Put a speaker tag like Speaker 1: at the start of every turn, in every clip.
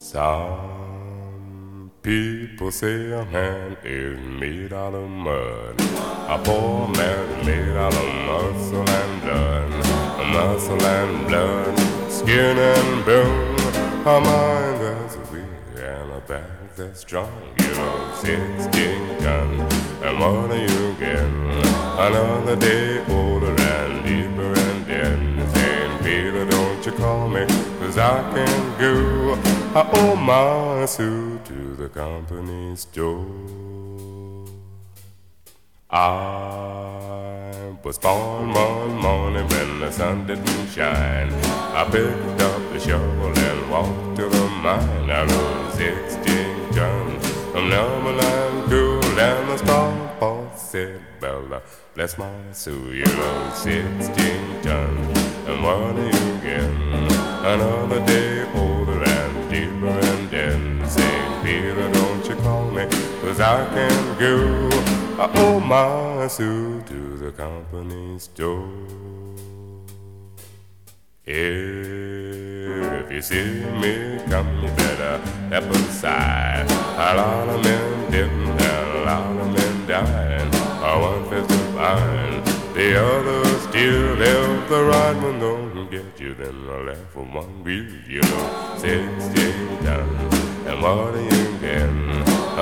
Speaker 1: Some people say a man is made out of mud. A poor man made out of muscle and blood. Muscle and blood, skin and bone. A mind that's weak and a back that's strong. You know, 16 guns. And what do you get? Another day older and deeper and dead. Saying, Peter, don't you call me, I can go. I owe my suit to the company store. I was born one morning when the sun didn't shine. I picked up the shovel and walked to the mine. I rode 16 tons from Numberland to and the star boss said, Bella, bless my soul, you know, 16 tons. And what do you get? Another day older and deeper and St. Peter, don't you call me, cause I can go. I owe my suit to the company store. If you see me come, you better step aside. A lot of men didn't, a lot of men died. One fifth of mine, the other still left. The right one don't get you, then the left one wheel. You sixteen done, and what get?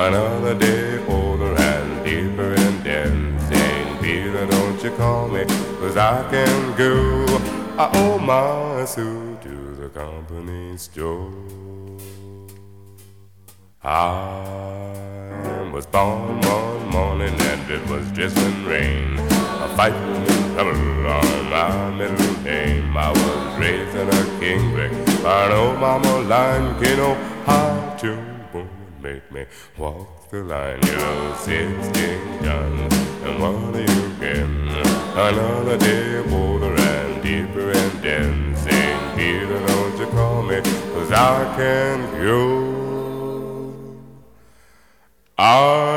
Speaker 1: Another day older and deeper in debt. Saint Peter, don't you call me, cause I can go. I owe my suit to the company store. I was born one morning and it was drizzling rain. A fighting trouble on my middle name. I was raised in a kingbrick by an old mama line. You know how to woman made me walk the line. You know, sixteen guns and what do you get? Another day older and deeper and St. Peter, don't you call me, cause I can go. I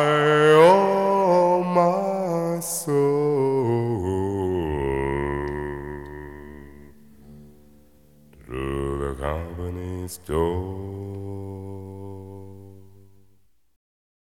Speaker 1: Ebony Store.